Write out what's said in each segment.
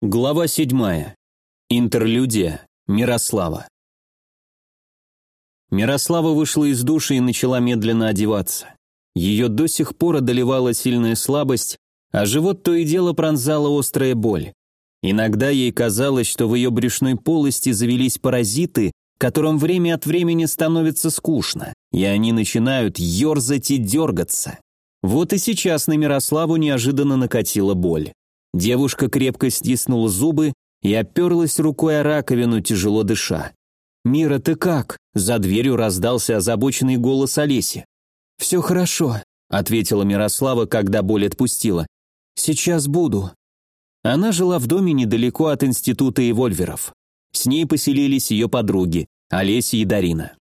Глава седьмая. Интерлюдия. Мирослава. Мирослава вышла из души и начала медленно одеваться. Ее до сих пор одолевала сильная слабость, а живот то и дело пронзала острая боль. Иногда ей казалось, что в ее брюшной полости завелись паразиты, которым время от времени становится скучно, и они начинают ерзать и дергаться. Вот и сейчас на Мирославу неожиданно накатила боль. Девушка крепко стиснула зубы и оперлась рукой о раковину, тяжело дыша. «Мира, ты как?» – за дверью раздался озабоченный голос Олеси. «Все хорошо», – ответила Мирослава, когда боль отпустила. «Сейчас буду». Она жила в доме недалеко от института эвольверов. С ней поселились ее подруги, Олеся и Дарина.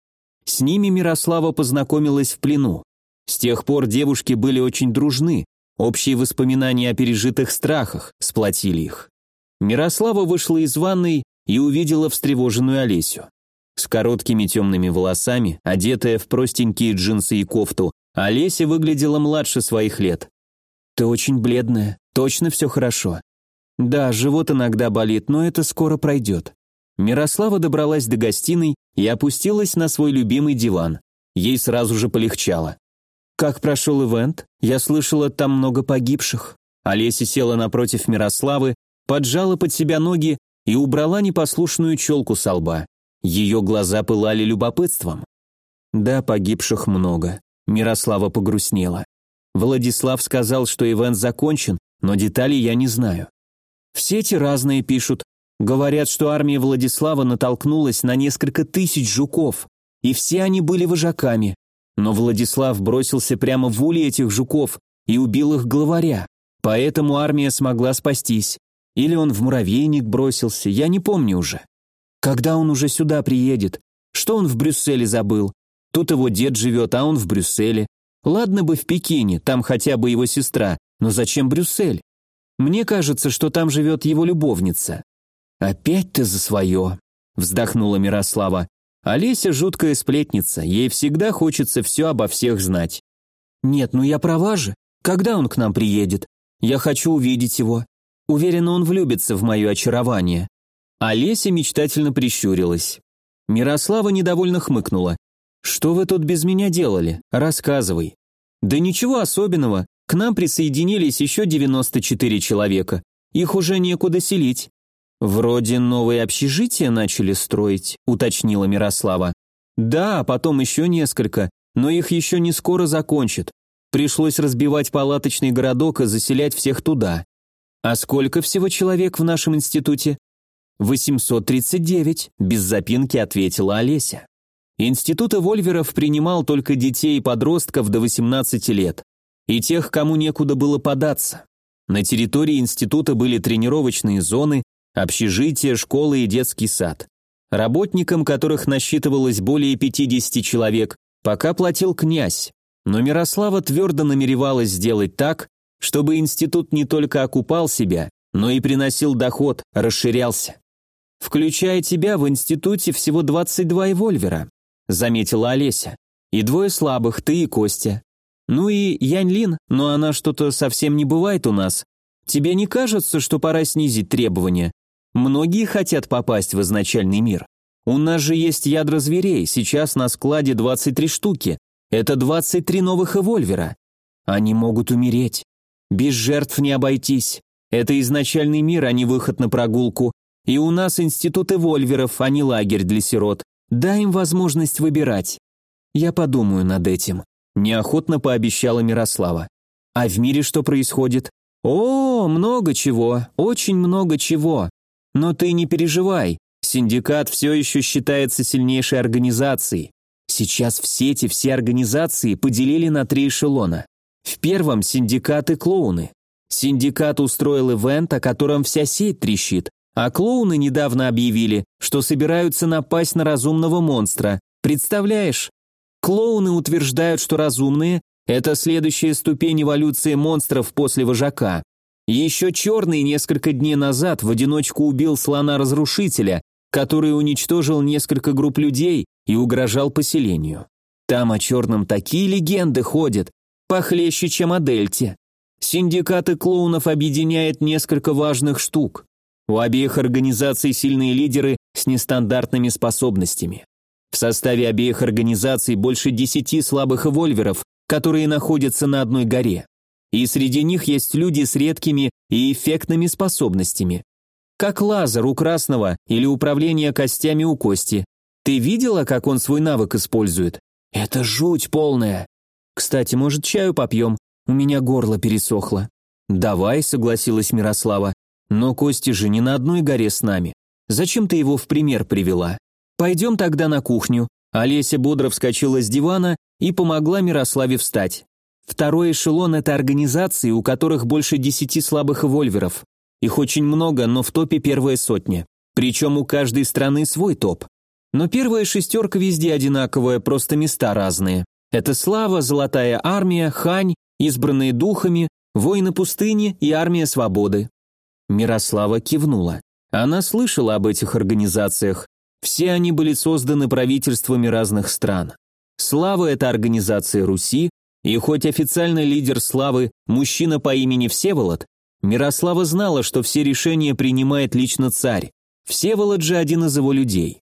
С ними Мирослава познакомилась в плену. С тех пор девушки были очень дружны, общие воспоминания о пережитых страхах сплотили их. Мирослава вышла из ванной и увидела встревоженную Олесю. С короткими темными волосами, одетая в простенькие джинсы и кофту, Олеся выглядела младше своих лет. «Ты очень бледная, точно все хорошо?» «Да, живот иногда болит, но это скоро пройдет». Мирослава добралась до гостиной и опустилась на свой любимый диван. Ей сразу же полегчало. «Как прошел ивент? Я слышала, там много погибших». Олеся села напротив Мирославы, поджала под себя ноги и убрала непослушную челку со лба. Ее глаза пылали любопытством. Да, погибших много. Мирослава погрустнела. Владислав сказал, что ивент закончен, но деталей я не знаю. В сети разные пишут. Говорят, что армия Владислава натолкнулась на несколько тысяч жуков, и все они были вожаками. Но Владислав бросился прямо в улей этих жуков и убил их главаря, поэтому армия смогла спастись. Или он в муравейник бросился, я не помню уже. Когда он уже сюда приедет? Что он в Брюсселе забыл? Тут его дед живет, а он в Брюсселе. Ладно бы в Пекине, там хотя бы его сестра, но зачем Брюссель? Мне кажется, что там живет его любовница. Опять ты за свое, вздохнула Мирослава. Олеся жуткая сплетница, ей всегда хочется все обо всех знать. Нет, ну я права же. Когда он к нам приедет? Я хочу увидеть его. Уверена, он влюбится в мое очарование». Олеся мечтательно прищурилась. Мирослава недовольно хмыкнула. «Что вы тут без меня делали? Рассказывай». «Да ничего особенного. К нам присоединились еще 94 человека. Их уже некуда селить». «Вроде новые общежития начали строить», — уточнила Мирослава. «Да, потом еще несколько, но их еще не скоро закончат. Пришлось разбивать палаточный городок и заселять всех туда. «А сколько всего человек в нашем институте?» «839», – без запинки ответила Олеся. Институт Вольверов принимал только детей и подростков до 18 лет, и тех, кому некуда было податься. На территории института были тренировочные зоны, общежития, школы и детский сад. Работникам, которых насчитывалось более 50 человек, пока платил князь, но Мирослава твердо намеревалась сделать так, чтобы институт не только окупал себя, но и приносил доход, расширялся. «Включая тебя, в институте всего 22 эвольвера», заметила Олеся. «И двое слабых, ты и Костя. Ну и Янь-Лин, но она что-то совсем не бывает у нас. Тебе не кажется, что пора снизить требования? Многие хотят попасть в изначальный мир. У нас же есть ядра зверей, сейчас на складе 23 штуки. Это 23 новых эвольвера. Они могут умереть. Без жертв не обойтись. Это изначальный мир, а не выход на прогулку. И у нас институт эвольверов, а не лагерь для сирот. Дай им возможность выбирать. Я подумаю над этим. Неохотно пообещала Мирослава. А в мире что происходит? О, много чего, очень много чего. Но ты не переживай. Синдикат все еще считается сильнейшей организацией. Сейчас в сети все организации поделили на три эшелона. В первом синдикаты клоуны. Синдикат устроил ивент, о котором вся сеть трещит, а клоуны недавно объявили, что собираются напасть на разумного монстра. Представляешь? Клоуны утверждают, что разумные – это следующая ступень эволюции монстров после вожака. Еще черный несколько дней назад в одиночку убил слона-разрушителя, который уничтожил несколько групп людей и угрожал поселению. Там о черном такие легенды ходят, похлеще, чем о Дельте. Синдикаты клоунов объединяет несколько важных штук. У обеих организаций сильные лидеры с нестандартными способностями. В составе обеих организаций больше десяти слабых эвольверов, которые находятся на одной горе. И среди них есть люди с редкими и эффектными способностями. Как лазер у Красного или управление костями у Кости. Ты видела, как он свой навык использует? Это жуть полная. Кстати, может, чаю попьем? У меня горло пересохло. Давай, согласилась Мирослава. Но Кости же не на одной горе с нами. Зачем ты его в пример привела? Пойдем тогда на кухню. Олеся бодро вскочила с дивана и помогла Мирославе встать. Второй эшелон – это организации, у которых больше десяти слабых вольверов. Их очень много, но в топе первая сотня. Причем у каждой страны свой топ. Но первая шестерка везде одинаковая, просто места разные. Это слава, золотая армия, хань, избранные духами, воины пустыни и армия свободы. Мирослава кивнула. Она слышала об этих организациях. Все они были созданы правительствами разных стран. Слава – это организация Руси, и хоть официальный лидер славы – мужчина по имени Всеволод, Мирослава знала, что все решения принимает лично царь. Всеволод же один из его людей.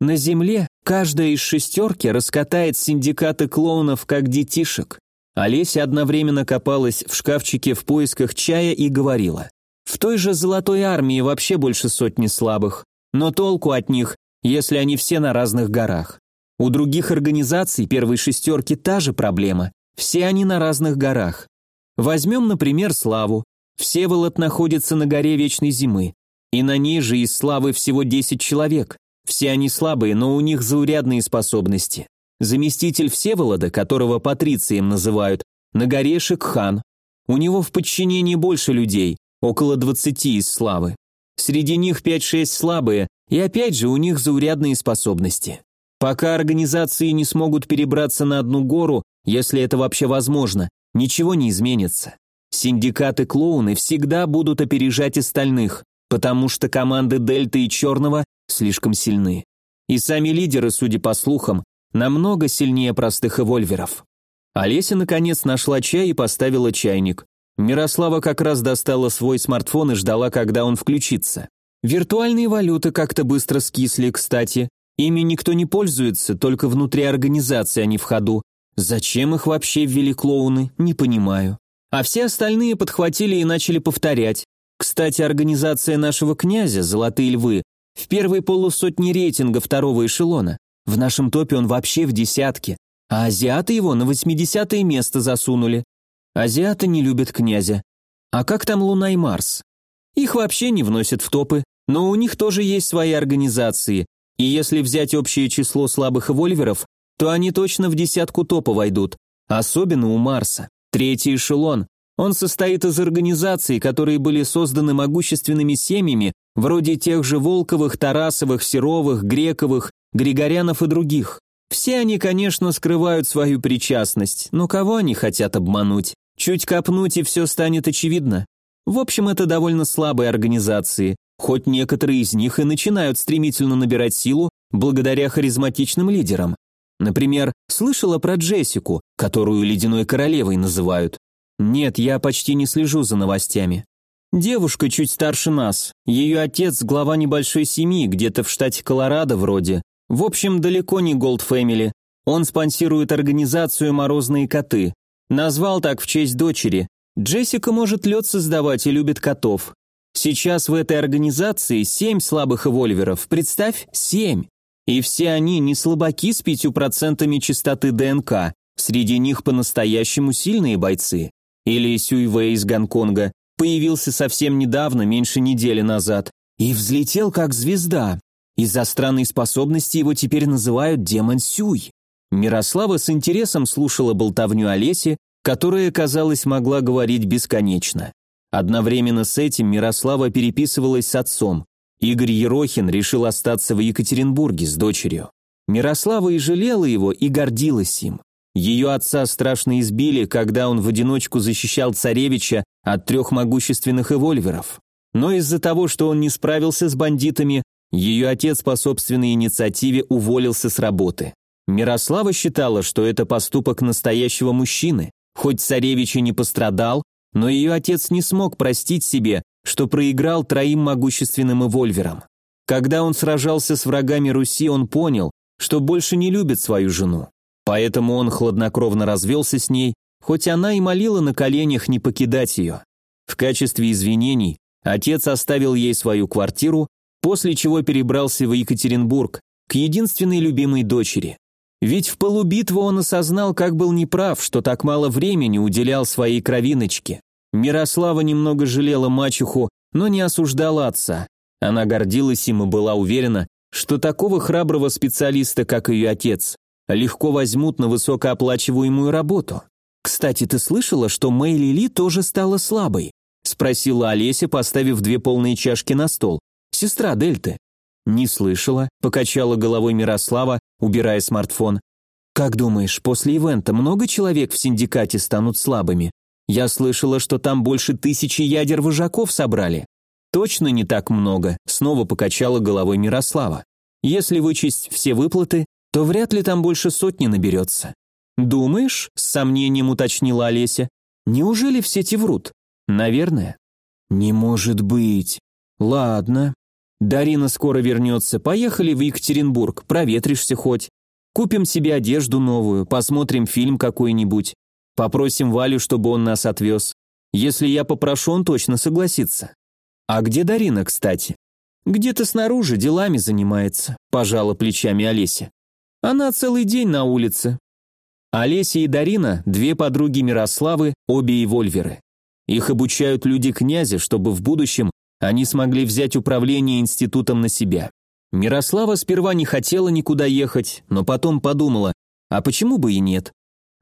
На земле каждая из шестерки раскатает синдикаты клоунов, как детишек. Олеся одновременно копалась в шкафчике в поисках чая и говорила. В той же золотой армии вообще больше сотни слабых, но толку от них, если они все на разных горах. У других организаций первой шестерки та же проблема. Все они на разных горах. Возьмем, например, Славу. Всеволод находится на горе Вечной Зимы. И на ней же из Славы всего 10 человек. Все они слабые, но у них заурядные способности. Заместитель Всеволода, которого патрицием называют, на горе Шикхан. У него в подчинении больше людей, около 20 из Славы. Среди них 5-6 слабые, и опять же у них заурядные способности. Пока организации не смогут перебраться на одну гору, если это вообще возможно, ничего не изменится. Синдикаты-клоуны всегда будут опережать остальных, потому что команды Дельты и Черного слишком сильны. И сами лидеры, судя по слухам, намного сильнее простых эвольверов. Олеся, наконец, нашла чай и поставила чайник. Мирослава как раз достала свой смартфон и ждала, когда он включится. Виртуальные валюты как-то быстро скисли, кстати. Ими никто не пользуется, только внутри организации они в ходу. Зачем их вообще ввели клоуны, не понимаю. А все остальные подхватили и начали повторять. Кстати, организация нашего князя «Золотые львы» в первой полусотни рейтинга второго эшелона. В нашем топе он вообще в десятке, а азиаты его на восьмидесятое место засунули. Азиаты не любят князя. А как там Луна и Марс? Их вообще не вносят в топы, но у них тоже есть свои организации, и если взять общее число слабых вольверов, то они точно в десятку топа войдут, особенно у Марса. Третий эшелон. Он состоит из организаций, которые были созданы могущественными семьями, вроде тех же Волковых, Тарасовых, Серовых, Грековых, Григорянов и других. Все они, конечно, скрывают свою причастность, но кого они хотят обмануть? Чуть копнуть, и все станет очевидно. В общем, это довольно слабые организации, хоть некоторые из них и начинают стремительно набирать силу благодаря харизматичным лидерам. Например, слышала про Джессику, которую ледяной королевой называют. Нет, я почти не слежу за новостями. Девушка чуть старше нас. Ее отец глава небольшой семьи, где-то в штате Колорадо вроде. В общем, далеко не Gold Family. Он спонсирует организацию «Морозные коты». Назвал так в честь дочери. Джессика может лед создавать и любит котов. Сейчас в этой организации семь слабых эвольверов. Представь, семь. И все они не слабаки с пятью процентами чистоты ДНК, среди них по-настоящему сильные бойцы. Или Сюйвей из Гонконга появился совсем недавно, меньше недели назад, и взлетел как звезда. Из-за странной способности его теперь называют Демон Сюй. Мирослава с интересом слушала болтовню Олеси, которая, казалось, могла говорить бесконечно. Одновременно с этим Мирослава переписывалась с отцом. Игорь Ерохин решил остаться в Екатеринбурге с дочерью. Мирослава и жалела его, и гордилась им. Ее отца страшно избили, когда он в одиночку защищал царевича от трех могущественных эвольверов. Но из-за того, что он не справился с бандитами, Ее отец по собственной инициативе уволился с работы. Мирослава считала, что это поступок настоящего мужчины. Хоть царевич и не пострадал, но ее отец не смог простить себе, что проиграл троим могущественным эвольверам. Когда он сражался с врагами Руси, он понял, что больше не любит свою жену. Поэтому он хладнокровно развелся с ней, хоть она и молила на коленях не покидать ее. В качестве извинений отец оставил ей свою квартиру, после чего перебрался в Екатеринбург к единственной любимой дочери. Ведь в полубитву он осознал, как был неправ, что так мало времени уделял своей кровиночке. Мирослава немного жалела мачеху, но не осуждала отца. Она гордилась им и была уверена, что такого храброго специалиста, как ее отец, легко возьмут на высокооплачиваемую работу. «Кстати, ты слышала, что Мэй Лили тоже стала слабой?» – спросила Олеся, поставив две полные чашки на стол. «Сестра Дельты». «Не слышала», – покачала головой Мирослава, убирая смартфон. «Как думаешь, после ивента много человек в синдикате станут слабыми? Я слышала, что там больше тысячи ядер вожаков собрали». «Точно не так много», – снова покачала головой Мирослава. «Если вычесть все выплаты, то вряд ли там больше сотни наберется». «Думаешь?» – с сомнением уточнила Олеся. «Неужели все эти врут?» «Наверное». «Не может быть. Ладно. Дарина скоро вернется. Поехали в Екатеринбург, проветришься хоть. Купим себе одежду новую, посмотрим фильм какой-нибудь. Попросим Валю, чтобы он нас отвез. Если я попрошу, он точно согласится. А где Дарина, кстати? Где-то снаружи делами занимается, пожала плечами Олеся. Она целый день на улице. Олеся и Дарина – две подруги Мирославы, обе эвольверы. Их обучают люди князя, чтобы в будущем они смогли взять управление институтом на себя. Мирослава сперва не хотела никуда ехать, но потом подумала, а почему бы и нет?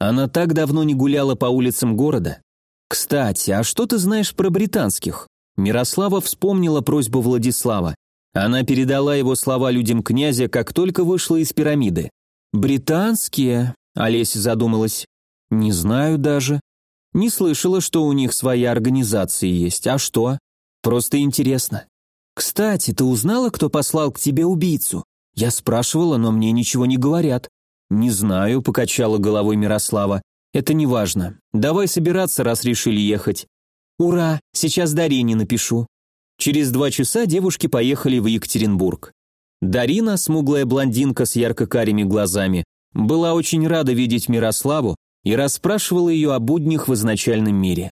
Она так давно не гуляла по улицам города. Кстати, а что ты знаешь про британских? Мирослава вспомнила просьбу Владислава. Она передала его слова людям князя, как только вышла из пирамиды. «Британские?» – Олеся задумалась. «Не знаю даже. Не слышала, что у них своя организация есть. А что? Просто интересно. Кстати, ты узнала, кто послал к тебе убийцу? Я спрашивала, но мне ничего не говорят. Не знаю, покачала головой Мирослава. Это не важно. Давай собираться, раз решили ехать. Ура, сейчас Дарине напишу. Через два часа девушки поехали в Екатеринбург. Дарина, смуглая блондинка с ярко-карими глазами, была очень рада видеть Мирославу и расспрашивала ее о буднях в изначальном мире.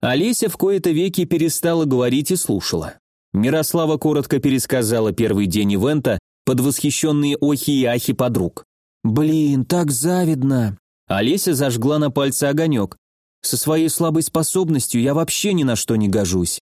Олеся в кои-то веки перестала говорить и слушала. Мирослава коротко пересказала первый день ивента под восхищенные охи и ахи подруг. «Блин, так завидно!» Олеся зажгла на пальце огонек. «Со своей слабой способностью я вообще ни на что не гожусь.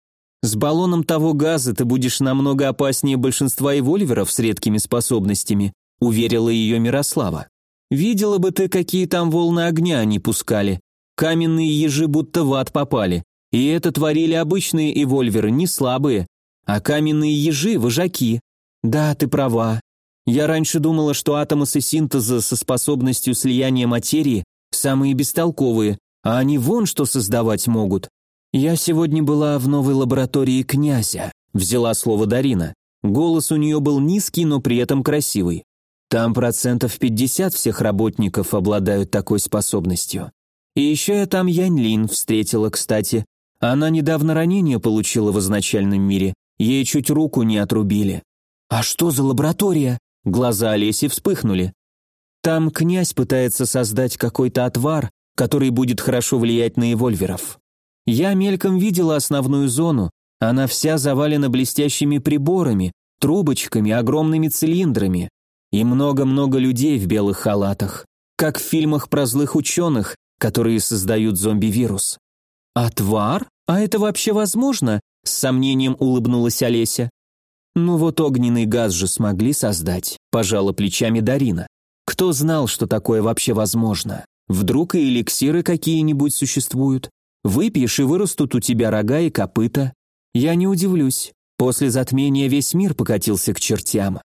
С баллоном того газа ты будешь намного опаснее большинства эвольверов с редкими способностями», уверила ее Мирослава. Видела бы ты, какие там волны огня они пускали. Каменные ежи будто в ад попали. И это творили обычные эвольверы, не слабые. А каменные ежи – вожаки. Да, ты права. Я раньше думала, что атомосы синтеза со способностью слияния материи самые бестолковые, а они вон что создавать могут. Я сегодня была в новой лаборатории князя, взяла слово Дарина. Голос у нее был низкий, но при этом красивый. Там процентов 50 всех работников обладают такой способностью. И еще я там Янь Лин встретила, кстати. Она недавно ранение получила в изначальном мире. Ей чуть руку не отрубили. А что за лаборатория? Глаза Олеси вспыхнули. Там князь пытается создать какой-то отвар, который будет хорошо влиять на эвольверов. Я мельком видела основную зону. Она вся завалена блестящими приборами, трубочками, огромными цилиндрами. И много-много людей в белых халатах, как в фильмах про злых ученых, которые создают зомби-вирус. «Отвар? А это вообще возможно?» – с сомнением улыбнулась Олеся. «Ну вот огненный газ же смогли создать», – пожала плечами Дарина. «Кто знал, что такое вообще возможно? Вдруг и эликсиры какие-нибудь существуют? Выпьешь, и вырастут у тебя рога и копыта. Я не удивлюсь. После затмения весь мир покатился к чертям.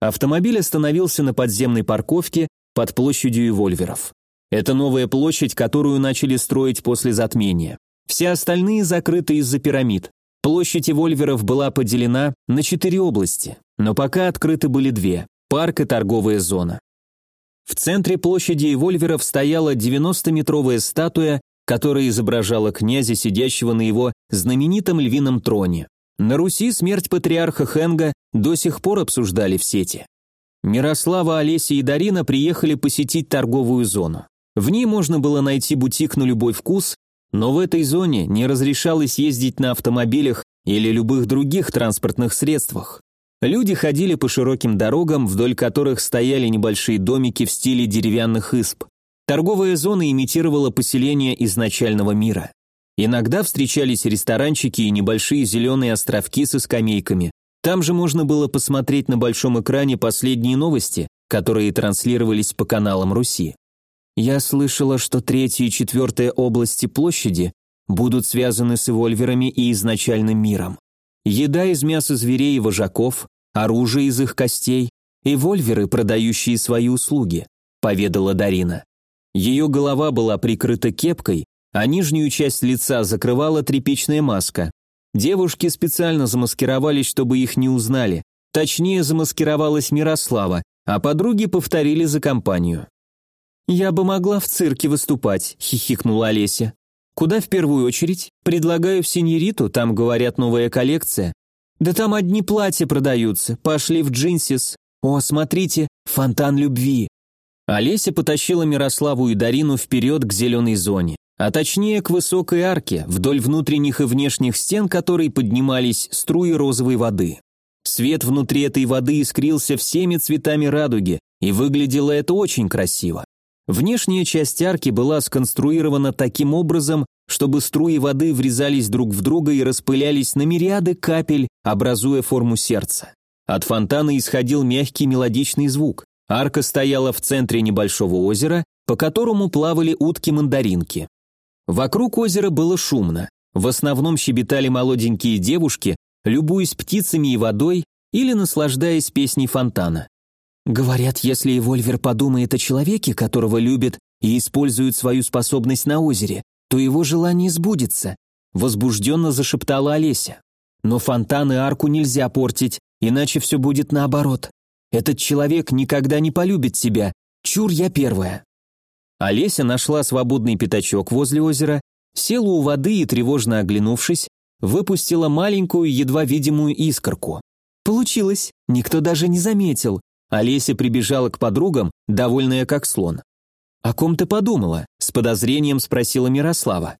Автомобиль остановился на подземной парковке под площадью Эвольверов. Это новая площадь, которую начали строить после затмения. Все остальные закрыты из-за пирамид. Площадь Эвольверов была поделена на четыре области. но пока открыты были две – парк и торговая зона. В центре площади Эвольверов стояла 90-метровая статуя, которая изображала князя, сидящего на его знаменитом львином троне. На Руси смерть патриарха Хенга до сих пор обсуждали в сети. Мирослава, Олеся и Дарина приехали посетить торговую зону. В ней можно было найти бутик на любой вкус, но в этой зоне не разрешалось ездить на автомобилях или любых других транспортных средствах. Люди ходили по широким дорогам, вдоль которых стояли небольшие домики в стиле деревянных исп. Торговая зона имитировала поселение изначального мира. Иногда встречались ресторанчики и небольшие зеленые островки со скамейками. Там же можно было посмотреть на большом экране последние новости, которые транслировались по каналам Руси. Я слышала, что третья и четвертая области площади будут связаны с эвольверами и изначальным миром. Еда из мяса зверей и вожаков, оружие из их костей, эвольверы, продающие свои услуги, поведала Дарина. Ее голова была прикрыта кепкой, а нижнюю часть лица закрывала тряпичная маска. Девушки специально замаскировались, чтобы их не узнали. Точнее, замаскировалась Мирослава, а подруги повторили за компанию. «Я бы могла в цирке выступать», — хихикнула Олеся. «Куда в первую очередь? Предлагаю в Синьериту, там, говорят, новая коллекция. Да там одни платья продаются, пошли в джинсис. О, смотрите, фонтан любви». Олеся потащила Мирославу и Дарину вперед к зеленой зоне а точнее к высокой арке, вдоль внутренних и внешних стен которой поднимались струи розовой воды. Свет внутри этой воды искрился всеми цветами радуги, и выглядело это очень красиво. Внешняя часть арки была сконструирована таким образом, чтобы струи воды врезались друг в друга и распылялись на мириады капель, образуя форму сердца. От фонтана исходил мягкий мелодичный звук. Арка стояла в центре небольшого озера, по которому плавали утки-мандаринки. Вокруг озера было шумно. В основном щебетали молоденькие девушки, любуясь птицами и водой или наслаждаясь песней фонтана. Говорят, если Эвольвер подумает о человеке, которого любит и использует свою способность на озере, то его желание сбудется, возбужденно зашептала Олеся. Но фонтан и арку нельзя портить, иначе все будет наоборот. Этот человек никогда не полюбит тебя. Чур я первая. Олеся нашла свободный пятачок возле озера, села у воды и, тревожно оглянувшись, выпустила маленькую, едва видимую искорку. Получилось, никто даже не заметил. Олеся прибежала к подругам, довольная как слон. «О ком ты подумала?» – с подозрением спросила Мирослава.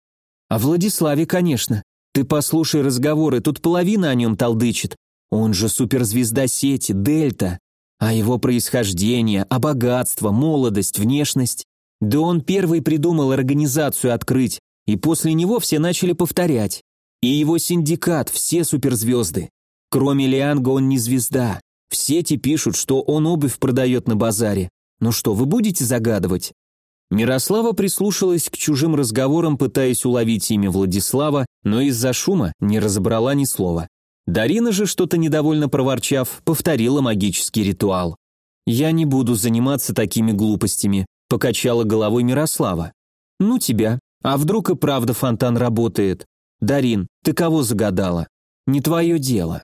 «О Владиславе, конечно. Ты послушай разговоры, тут половина о нем толдычит. Он же суперзвезда сети, Дельта. А его происхождение, а богатство, молодость, внешность. Да он первый придумал организацию открыть, и после него все начали повторять. И его синдикат, все суперзвезды. Кроме Лианга он не звезда. В сети пишут, что он обувь продает на базаре. Ну что, вы будете загадывать? Мирослава прислушалась к чужим разговорам, пытаясь уловить имя Владислава, но из-за шума не разобрала ни слова. Дарина же, что-то недовольно проворчав, повторила магический ритуал. «Я не буду заниматься такими глупостями покачала головой Мирослава. Ну тебя. А вдруг и правда фонтан работает? Дарин, ты кого загадала? Не твое дело.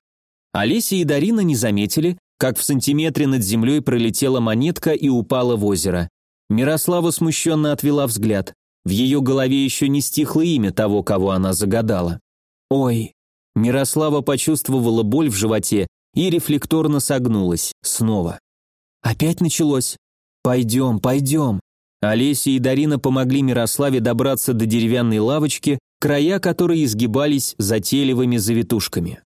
Олеся и Дарина не заметили, как в сантиметре над землей пролетела монетка и упала в озеро. Мирослава смущенно отвела взгляд. В ее голове еще не стихло имя того, кого она загадала. «Ой!» Мирослава почувствовала боль в животе и рефлекторно согнулась. Снова. «Опять началось?» «Пойдем, пойдем». Олеся и Дарина помогли Мирославе добраться до деревянной лавочки, края которой изгибались затейливыми завитушками.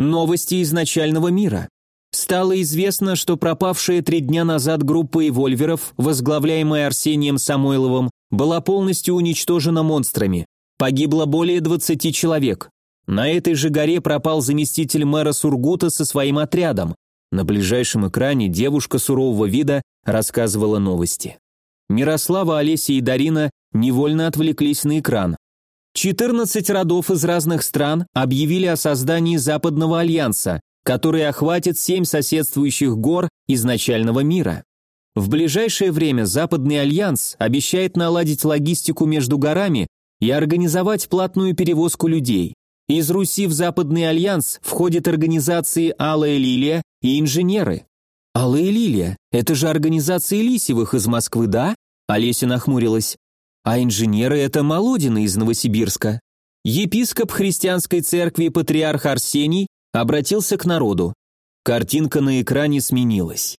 Новости изначального мира. Стало известно, что пропавшая три дня назад группа эвольверов, возглавляемая Арсением Самойловым, была полностью уничтожена монстрами. Погибло более 20 человек. На этой же горе пропал заместитель мэра Сургута со своим отрядом. На ближайшем экране девушка сурового вида рассказывала новости. Мирослава, Олеся и Дарина невольно отвлеклись на экран. 14 родов из разных стран объявили о создании Западного альянса, который охватит семь соседствующих гор изначального мира. В ближайшее время Западный альянс обещает наладить логистику между горами и организовать платную перевозку людей. Из Руси в Западный альянс входят организации «Алая лилия», и инженеры. Алая Лилия, это же организация Лисевых из Москвы, да? Олеся нахмурилась. А инженеры это Молодины из Новосибирска. Епископ христианской церкви патриарх Арсений обратился к народу. Картинка на экране сменилась.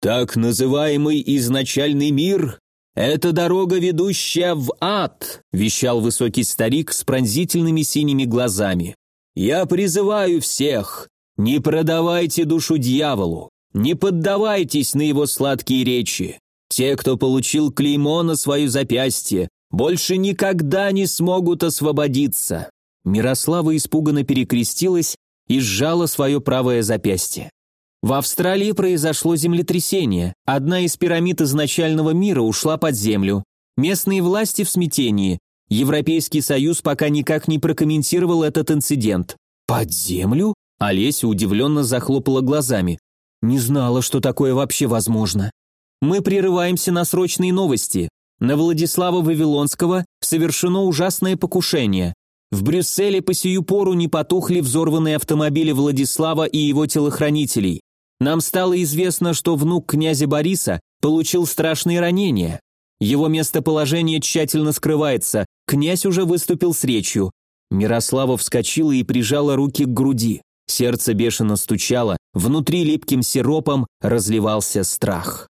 Так называемый изначальный мир – это дорога, ведущая в ад, вещал высокий старик с пронзительными синими глазами. Я призываю всех, не продавайте душу дьяволу, не поддавайтесь на его сладкие речи. Те, кто получил клеймо на свое запястье, больше никогда не смогут освободиться. Мирослава испуганно перекрестилась и сжала свое правое запястье. В Австралии произошло землетрясение. Одна из пирамид изначального мира ушла под землю. Местные власти в смятении. Европейский Союз пока никак не прокомментировал этот инцидент. «Под землю?» Олеся удивленно захлопала глазами. «Не знала, что такое вообще возможно». «Мы прерываемся на срочные новости. На Владислава Вавилонского совершено ужасное покушение. В Брюсселе по сию пору не потухли взорванные автомобили Владислава и его телохранителей. Нам стало известно, что внук князя Бориса получил страшные ранения. Его местоположение тщательно скрывается, князь уже выступил с речью. Мирослава вскочила и прижала руки к груди. Сердце бешено стучало, внутри липким сиропом разливался страх.